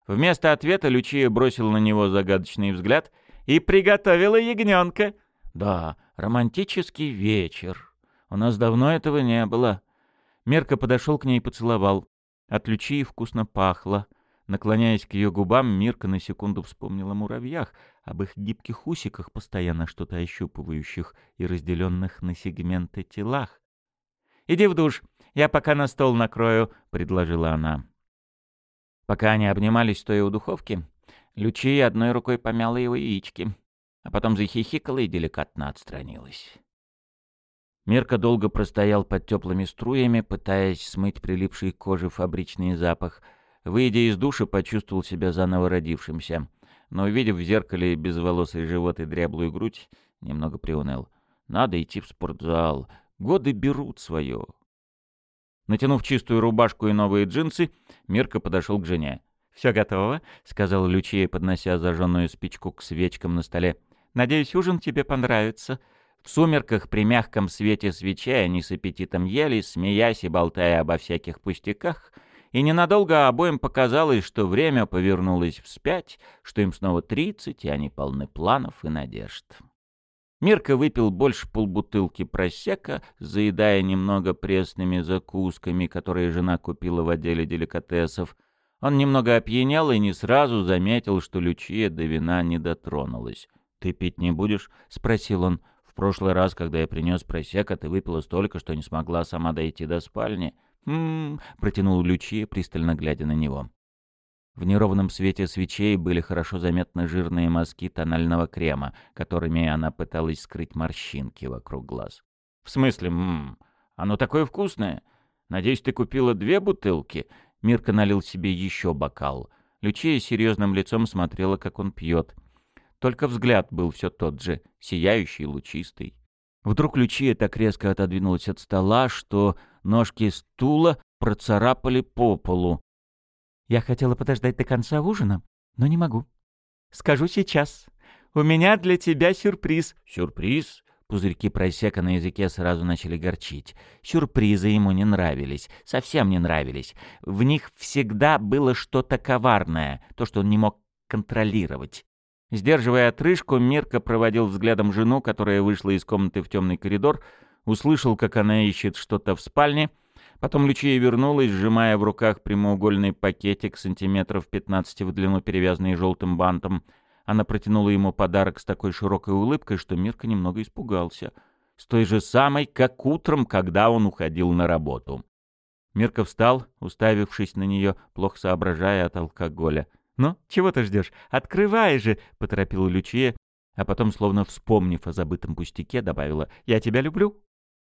Вместо ответа Лючия бросила на него загадочный взгляд и приготовила ягненка. «Да, романтический вечер. У нас давно этого не было». Мерка подошел к ней и поцеловал. От Лючии вкусно пахло. Наклоняясь к ее губам, Мирка на секунду вспомнила о муравьях, об их гибких усиках, постоянно что-то ощупывающих и разделенных на сегменты телах. «Иди в душ, я пока на стол накрою», — предложила она. Пока они обнимались, стоя у духовки, Лючия одной рукой помяла его яички, а потом захихикала и деликатно отстранилась. Мирка долго простоял под теплыми струями, пытаясь смыть прилипший к коже фабричный запах — Выйдя из душа, почувствовал себя заново родившимся. Но, увидев в зеркале безволосый живот и дряблую грудь, немного приуныл. Надо идти в спортзал. Годы берут свое. Натянув чистую рубашку и новые джинсы, Мирка подошел к жене. «Все готово», — сказал Лючия, поднося зажженную спичку к свечкам на столе. «Надеюсь, ужин тебе понравится». В сумерках при мягком свете свечей они с аппетитом ели, смеясь и болтая обо всяких пустяках — и ненадолго обоим показалось, что время повернулось вспять, что им снова тридцать, и они полны планов и надежд. Мирка выпил больше полбутылки просека, заедая немного пресными закусками, которые жена купила в отделе деликатесов. Он немного опьянел и не сразу заметил, что Лючия до вина не дотронулась. «Ты пить не будешь?» — спросил он. «В прошлый раз, когда я принес просека, ты выпила столько, что не смогла сама дойти до спальни». «М-м-м», протянул Лючи, пристально глядя на него. В неровном свете свечей были хорошо заметны жирные мазки тонального крема, которыми она пыталась скрыть морщинки вокруг глаз. «В смысле, м-м, оно такое вкусное? Надеюсь, ты купила две бутылки?» Мирка налил себе еще бокал. Лючия серьезным лицом смотрела, как он пьет. Только взгляд был все тот же, сияющий, лучистый. Вдруг Лючия так резко отодвинулась от стола, что Ножки стула процарапали по полу. Я хотела подождать до конца ужина, но не могу. Скажу сейчас. У меня для тебя сюрприз. Сюрприз? Пузырьки просека на языке сразу начали горчить. Сюрпризы ему не нравились, совсем не нравились. В них всегда было что-то коварное, то, что он не мог контролировать. Сдерживая отрыжку, Мирка проводил взглядом жену, которая вышла из комнаты в темный коридор, услышал, как она ищет что-то в спальне. Потом Лючия вернулась, сжимая в руках прямоугольный пакетик сантиметров 15 в длину, перевязанный желтым бантом. Она протянула ему подарок с такой широкой улыбкой, что Мирка немного испугался. С той же самой, как утром, когда он уходил на работу. Мирка встал, уставившись на нее, плохо соображая от алкоголя. «Ну, чего ты ждешь? Открывай же!» — поторопила Лючия, а потом, словно вспомнив о забытом пустяке, добавила «Я тебя люблю».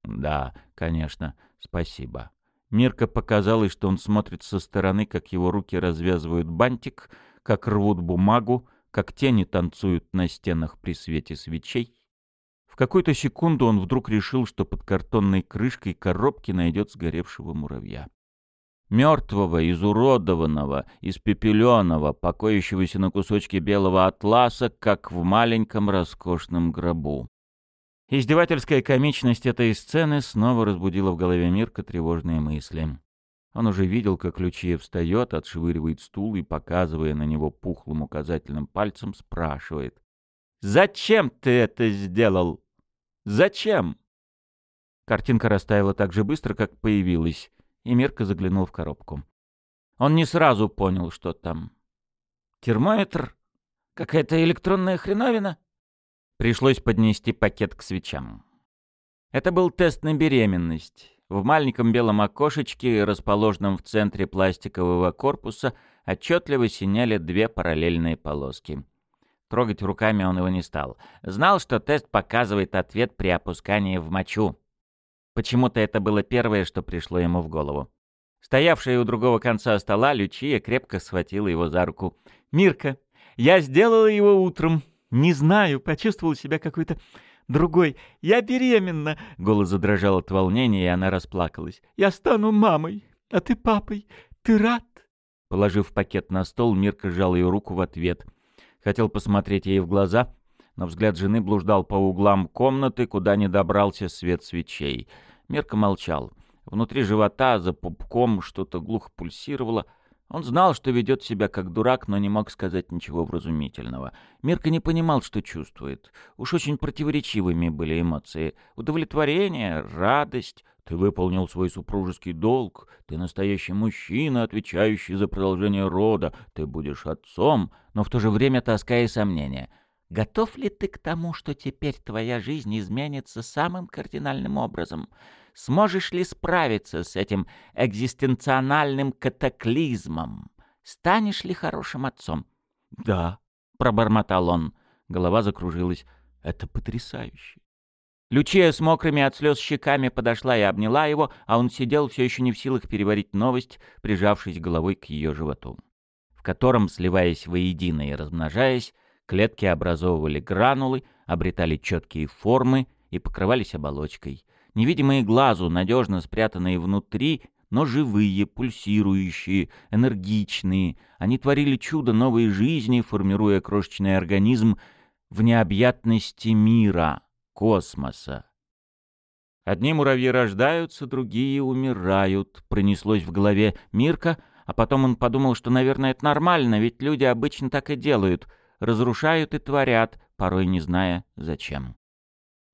«Да, конечно, спасибо». Мирка показалось, что он смотрит со стороны, как его руки развязывают бантик, как рвут бумагу, как тени танцуют на стенах при свете свечей. В какую-то секунду он вдруг решил, что под картонной крышкой коробки найдет сгоревшего муравья. Мертвого, изуродованного, испепеленного, покоящегося на кусочке белого атласа, как в маленьком роскошном гробу. Издевательская комичность этой сцены снова разбудила в голове Мирка тревожные мысли. Он уже видел, как Ключиев встает, отшвыривает стул и, показывая на него пухлым указательным пальцем, спрашивает. «Зачем ты это сделал? Зачем?» Картинка растаяла так же быстро, как появилась, и Мирка заглянул в коробку. Он не сразу понял, что там. «Термометр? Какая-то электронная хреновина?» Пришлось поднести пакет к свечам. Это был тест на беременность. В маленьком белом окошечке, расположенном в центре пластикового корпуса, отчетливо синяли две параллельные полоски. Трогать руками он его не стал. Знал, что тест показывает ответ при опускании в мочу. Почему-то это было первое, что пришло ему в голову. Стоявшая у другого конца стола, Лючия крепко схватила его за руку. «Мирка, я сделала его утром. Не знаю, почувствовала себя какой-то другой. Я беременна!» Голос задрожал от волнения, и она расплакалась. «Я стану мамой, а ты папой. Ты рад?» Положив пакет на стол, Мирка сжал ее руку в ответ. Хотел посмотреть ей в глаза, но взгляд жены блуждал по углам комнаты, куда не добрался свет свечей. Мирка молчал. Внутри живота, за пупком, что-то глухо пульсировало — он знал, что ведет себя как дурак, но не мог сказать ничего вразумительного. Мирка не понимал, что чувствует. Уж очень противоречивыми были эмоции. Удовлетворение, радость. Ты выполнил свой супружеский долг. Ты настоящий мужчина, отвечающий за продолжение рода. Ты будешь отцом, но в то же время тоска и сомнения. Готов ли ты к тому, что теперь твоя жизнь изменится самым кардинальным образом? Сможешь ли справиться с этим экзистенциональным катаклизмом? Станешь ли хорошим отцом? — Да, — пробормотал он. Голова закружилась. — Это потрясающе. Лючия с мокрыми от слез щеками подошла и обняла его, а он сидел все еще не в силах переварить новость, прижавшись головой к ее животу, в котором, сливаясь воедино и размножаясь, клетки образовывали гранулы, обретали четкие формы и покрывались оболочкой невидимые глазу, надежно спрятанные внутри, но живые, пульсирующие, энергичные. Они творили чудо новой жизни, формируя крошечный организм в необъятности мира, космоса. Одни муравьи рождаются, другие умирают, пронеслось в голове Мирка, а потом он подумал, что, наверное, это нормально, ведь люди обычно так и делают, разрушают и творят, порой не зная зачем.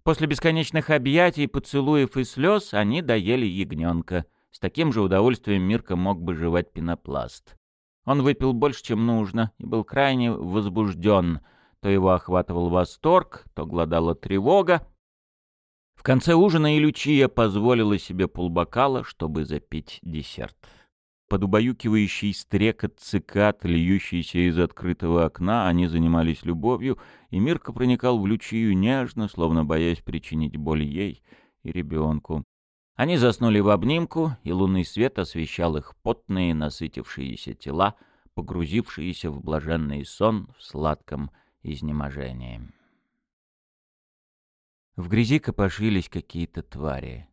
После бесконечных объятий, поцелуев и слез они доели ягненка. С таким же удовольствием Мирка мог бы жевать пенопласт. Он выпил больше, чем нужно, и был крайне возбужден. То его охватывал восторг, то гладала тревога. В конце ужина и Лючия позволила себе полбокала, чтобы запить десерт. Под убаюкивающий стрекот цикад, льющийся из открытого окна, они занимались любовью, и Мирка проникал в Лючию нежно, словно боясь причинить боль ей и ребенку. Они заснули в обнимку, и лунный свет освещал их потные, насытившиеся тела, погрузившиеся в блаженный сон в сладком изнеможении. В грязи копошились какие-то твари.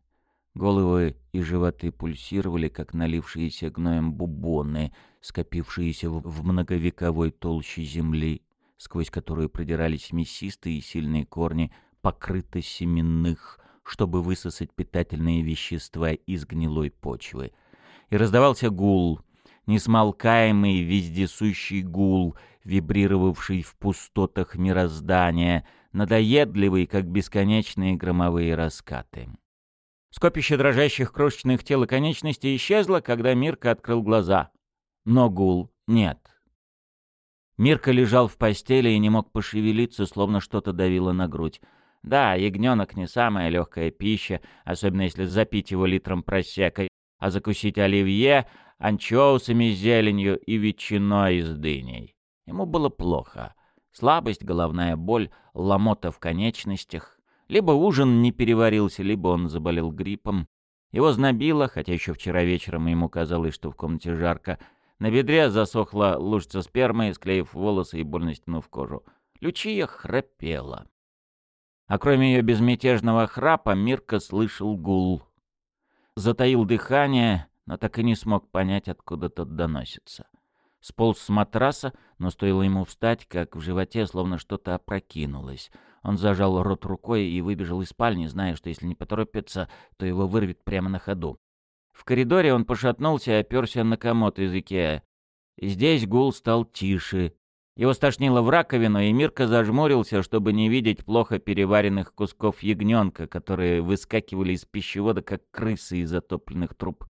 Головы и животы пульсировали, как налившиеся гноем бубоны, скопившиеся в многовековой толще земли, сквозь которую продирались мясистые и сильные корни, покрыты семенных, чтобы высосать питательные вещества из гнилой почвы. И раздавался гул, несмолкаемый вездесущий гул, вибрировавший в пустотах мироздания, надоедливый, как бесконечные громовые раскаты. Скопище дрожащих крошечных тел и конечностей исчезло, когда Мирка открыл глаза. Но гул нет. Мирка лежал в постели и не мог пошевелиться, словно что-то давило на грудь. Да, ягненок не самая легкая пища, особенно если запить его литром просекой, а закусить оливье, анчоусами с зеленью и ветчиной с дыней. Ему было плохо. Слабость, головная боль, ломота в конечностях. Либо ужин не переварился, либо он заболел гриппом. Его знобило, хотя еще вчера вечером ему казалось, что в комнате жарко. На бедре засохла лужица спермы, склеив волосы и больно стянув кожу. Лючия храпела. А кроме ее безмятежного храпа, Мирка слышал гул. Затаил дыхание, но так и не смог понять, откуда тот доносится. Сполз с матраса, но стоило ему встать, как в животе словно что-то опрокинулось. Он зажал рот рукой и выбежал из спальни, зная, что если не поторопится, то его вырвет прямо на ходу. В коридоре он пошатнулся и оперся на комод из Икеа. Здесь гул стал тише. Его стошнило в раковину, и Мирка зажмурился, чтобы не видеть плохо переваренных кусков ягненка, которые выскакивали из пищевода, как крысы из затопленных труб.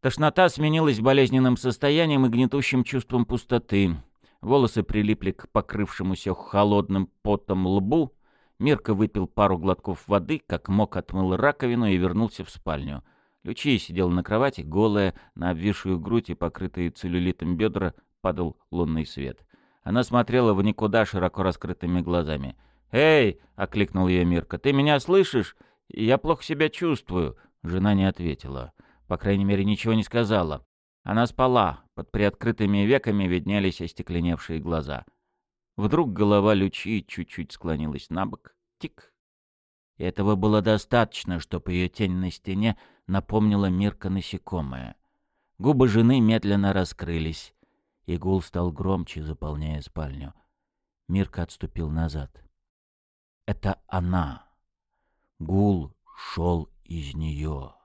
Тошнота сменилась болезненным состоянием и гнетущим чувством пустоты. Волосы прилипли к покрывшемуся холодным потом лбу. Мирка выпил пару глотков воды, как мог отмыл раковину и вернулся в спальню. Лючия сидела на кровати, голая, на обвисшую грудь и покрытые целлюлитом бедра падал лунный свет. Она смотрела в никуда широко раскрытыми глазами. «Эй!» — окликнул ее Мирка. «Ты меня слышишь? Я плохо себя чувствую». Жена не ответила. По крайней мере, ничего не сказала. Она спала. Под приоткрытыми веками виднелись остекленевшие глаза. Вдруг голова Лючи чуть-чуть склонилась на бок. Тик. И этого было достаточно, чтобы ее тень на стене напомнила Мирка насекомое. Губы жены медленно раскрылись, и гул стал громче, заполняя спальню. Мирка отступил назад. Это она. Гул шел из нее.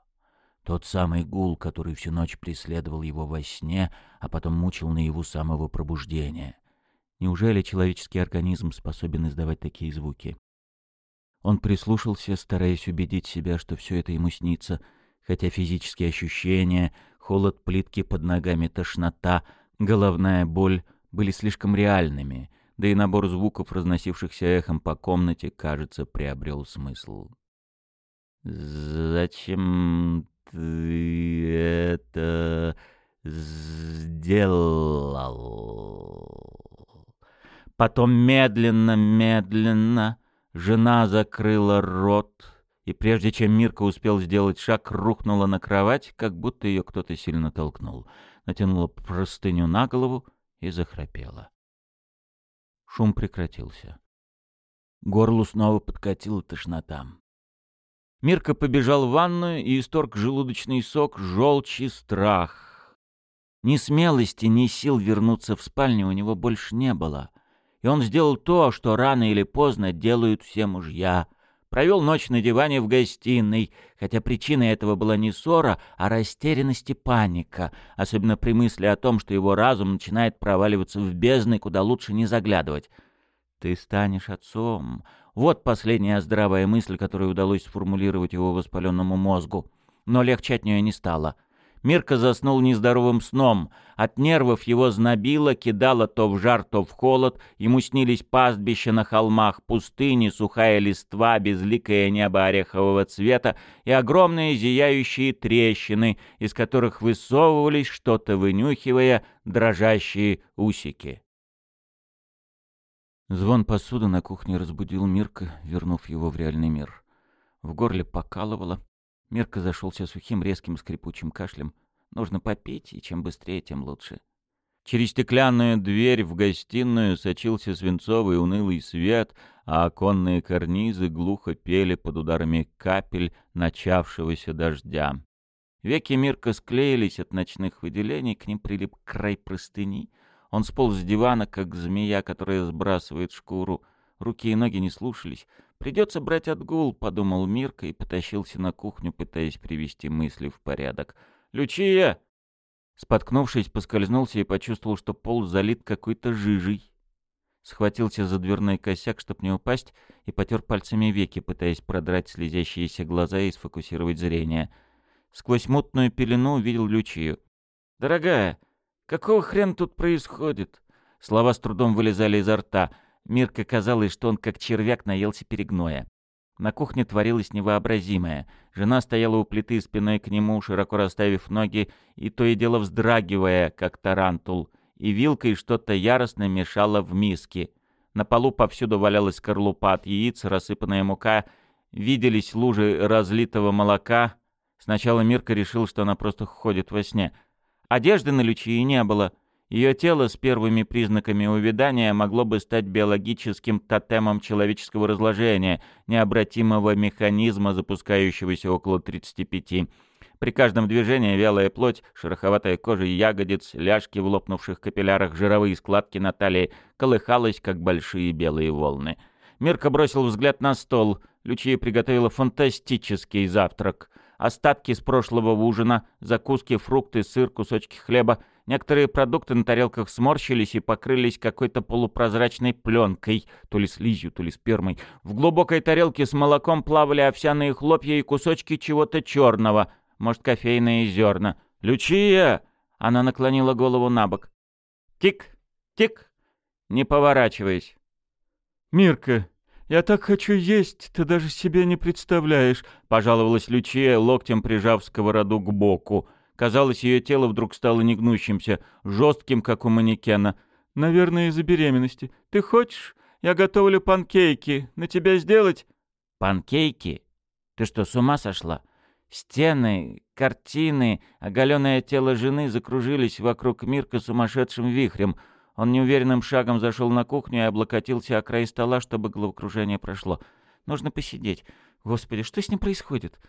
Тот самый гул, который всю ночь преследовал его во сне, а потом мучил наяву самого пробуждения. Неужели человеческий организм способен издавать такие звуки? Он прислушался, стараясь убедить себя, что все это ему снится, хотя физические ощущения, холод плитки под ногами, тошнота, головная боль были слишком реальными, да и набор звуков, разносившихся эхом по комнате, кажется, приобрел смысл. «Зачем ты это сделал. Потом медленно-медленно жена закрыла рот, и прежде чем Мирка успел сделать шаг, рухнула на кровать, как будто ее кто-то сильно толкнул. Натянула простыню на голову и захрапела. Шум прекратился. Горлу снова подкатила тошнота. Мирка побежал в ванную и исторг желудочный сок, желчь и страх. Ни смелости, ни сил вернуться в спальню у него больше не было. И он сделал то, что рано или поздно делают все мужья. Провел ночь на диване в гостиной, хотя причиной этого была не ссора, а растерянность и паника, особенно при мысли о том, что его разум начинает проваливаться в бездны, куда лучше не заглядывать. «Ты станешь отцом», вот последняя здравая мысль, которую удалось сформулировать его воспаленному мозгу. Но легче от нее не стало. Мирка заснул нездоровым сном. От нервов его знобило, кидало то в жар, то в холод. Ему снились пастбища на холмах, пустыни, сухая листва, безликое небо орехового цвета и огромные зияющие трещины, из которых высовывались, что-то вынюхивая, дрожащие усики. Звон посуды на кухне разбудил Мирка, вернув его в реальный мир. В горле покалывало. Мирка зашелся сухим, резким, скрипучим кашлем. Нужно попить, и чем быстрее, тем лучше. Через стеклянную дверь в гостиную сочился свинцовый унылый свет, а оконные карнизы глухо пели под ударами капель начавшегося дождя. Веки Мирка склеились от ночных выделений, к ним прилип край простыни — он сполз с дивана, как змея, которая сбрасывает шкуру. Руки и ноги не слушались. «Придется брать отгул», — подумал Мирка и потащился на кухню, пытаясь привести мысли в порядок. «Лючия!» Споткнувшись, поскользнулся и почувствовал, что пол залит какой-то жижей. Схватился за дверной косяк, чтоб не упасть, и потер пальцами веки, пытаясь продрать слезящиеся глаза и сфокусировать зрение. Сквозь мутную пелену увидел Лючию. «Дорогая, Какого хрена тут происходит? Слова с трудом вылезали изо рта. Мирку казалось, что он как червяк наелся перегноя. На кухне творилось невообразимое. Жена стояла у плиты спиной к нему, широко расставив ноги, и то и дело вздрагивая, как тарантул, и вилкой что-то яростно мешала в миске. На полу повсюду валялась скорлупа от яиц, рассыпанная мука, виделись лужи разлитого молока. Сначала Мирка решил, что она просто ходит во сне — Одежды на Лючии не было. Ее тело с первыми признаками увядания могло бы стать биологическим тотемом человеческого разложения, необратимого механизма, запускающегося около 35. При каждом движении вялая плоть, шероховатая кожа ягодиц, ляжки в лопнувших капиллярах, жировые складки на талии колыхалась, как большие белые волны. Мирка бросил взгляд на стол. Лючия приготовила фантастический завтрак — остатки с прошлого ужина, закуски, фрукты, сыр, кусочки хлеба. Некоторые продукты на тарелках сморщились и покрылись какой-то полупрозрачной пленкой, то ли слизью, то ли спермой. В глубокой тарелке с молоком плавали овсяные хлопья и кусочки чего-то черного, может, кофейные зерна. «Лючия!» — она наклонила голову на бок. «Тик! Тик!» Не поворачиваясь. «Мирка, Я так хочу есть, ты даже себе не представляешь», — пожаловалась Лючия, локтем прижав сковороду к боку. Казалось, ее тело вдруг стало негнущимся, жестким, как у манекена. «Наверное, из-за беременности. Ты хочешь? Я готовлю панкейки. На тебя сделать?» «Панкейки? Ты что, с ума сошла?» Стены, картины, оголенное тело жены закружились вокруг Мирка сумасшедшим вихрем. Он неуверенным шагом зашел на кухню и облокотился о край стола, чтобы головокружение прошло. Нужно посидеть. Господи, что с ним происходит?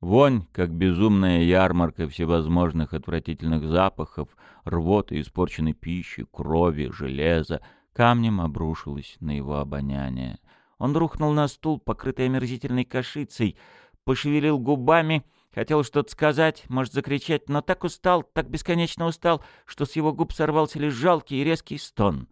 Вонь, как безумная ярмарка всевозможных отвратительных запахов, рвоты испорченной пищи, крови, железа, камнем обрушилась на его обоняние. Он рухнул на стул, покрытый омерзительной кашицей, пошевелил губами, хотел что-то сказать, может закричать, но так устал, так бесконечно устал, что с его губ сорвался лишь жалкий и резкий стон.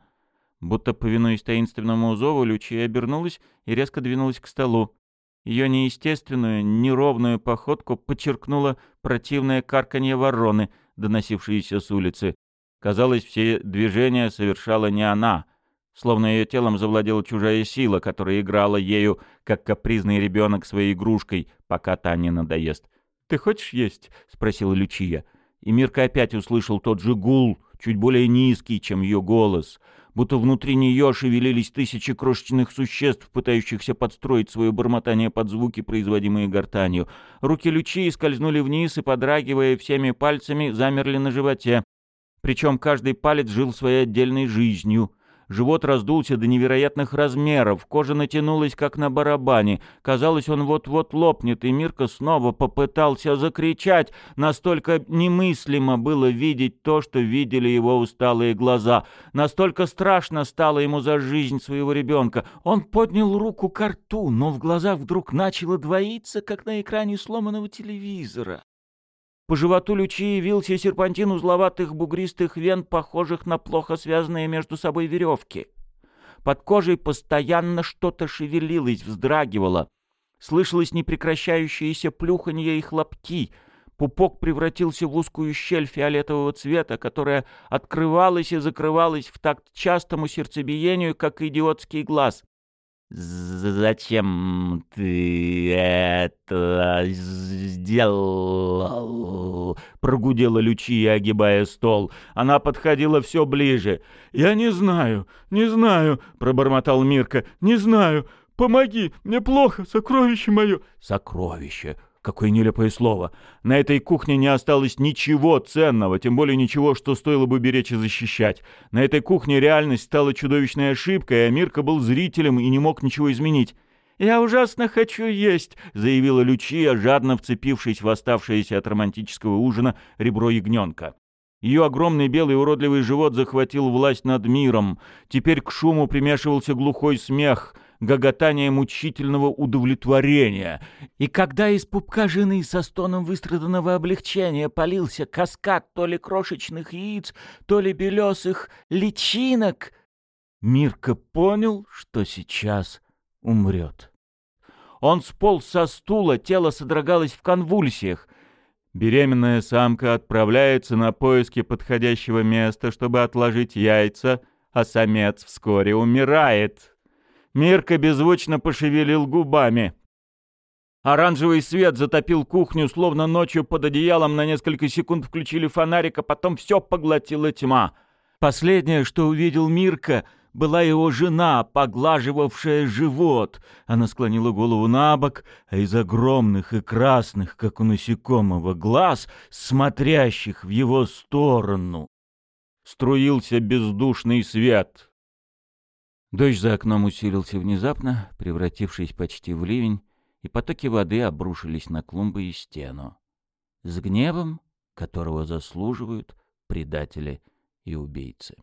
Будто, повинуясь таинственному зову, Лючия обернулась и резко двинулась к столу. Ее неестественную, неровную походку подчеркнуло противное карканье вороны, доносившееся с улицы. Казалось, все движения совершала не она, Словно ее телом завладела чужая сила, которая играла ею, как капризный ребенок своей игрушкой, пока та не надоест. «Ты хочешь есть?» — спросила Лючия. И Мирка опять услышал тот же гул, чуть более низкий, чем ее голос, будто внутри нее шевелились тысячи крошечных существ, пытающихся подстроить свое бормотание под звуки, производимые гортанью. Руки Лючии скользнули вниз и, подрагивая всеми пальцами, замерли на животе. Причем каждый палец жил своей отдельной жизнью — Живот раздулся до невероятных размеров, кожа натянулась, как на барабане. Казалось, он вот-вот лопнет, и Мирка снова попытался закричать. Настолько немыслимо было видеть то, что видели его усталые глаза. Настолько страшно стало ему за жизнь своего ребенка. Он поднял руку к рту, но в глазах вдруг начало двоиться, как на экране сломанного телевизора. По животу Лючи явился серпантин узловатых бугристых вен, похожих на плохо связанные между собой веревки. Под кожей постоянно что-то шевелилось, вздрагивало. Слышалось непрекращающееся плюханье и хлопки. Пупок превратился в узкую щель фиолетового цвета, которая открывалась и закрывалась в такт частому сердцебиению, как идиотский глаз. «Зачем ты это сделал?» Прогудела Лючия, огибая стол. Она подходила все ближе. «Я не знаю, не знаю», — пробормотал Мирка. «Не знаю. Помоги, мне плохо, сокровище мое». «Сокровище», Какое нелепое слово. На этой кухне не осталось ничего ценного, тем более ничего, что стоило бы беречь и защищать. На этой кухне реальность стала чудовищной ошибкой, а Мирка был зрителем и не мог ничего изменить. «Я ужасно хочу есть», — заявила Лючия, жадно вцепившись в оставшееся от романтического ужина ребро ягненка. Ее огромный белый уродливый живот захватил власть над миром. Теперь к шуму примешивался глухой смех — гоготание мучительного удовлетворения. И когда из пупка жены со стоном выстраданного облегчения полился каскад то ли крошечных яиц, то ли белесых личинок, Мирка понял, что сейчас умрет. Он сполз со стула, тело содрогалось в конвульсиях. Беременная самка отправляется на поиски подходящего места, чтобы отложить яйца, а самец вскоре умирает. Мирка беззвучно пошевелил губами. Оранжевый свет затопил кухню, словно ночью под одеялом на несколько секунд включили фонарик, а потом все поглотила тьма. Последнее, что увидел Мирка, была его жена, поглаживавшая живот. Она склонила голову на бок, а из огромных и красных, как у насекомого, глаз, смотрящих в его сторону, струился бездушный свет. Дождь за окном усилился внезапно, превратившись почти в ливень, и потоки воды обрушились на клумбы и стену. С гневом, которого заслуживают предатели и убийцы.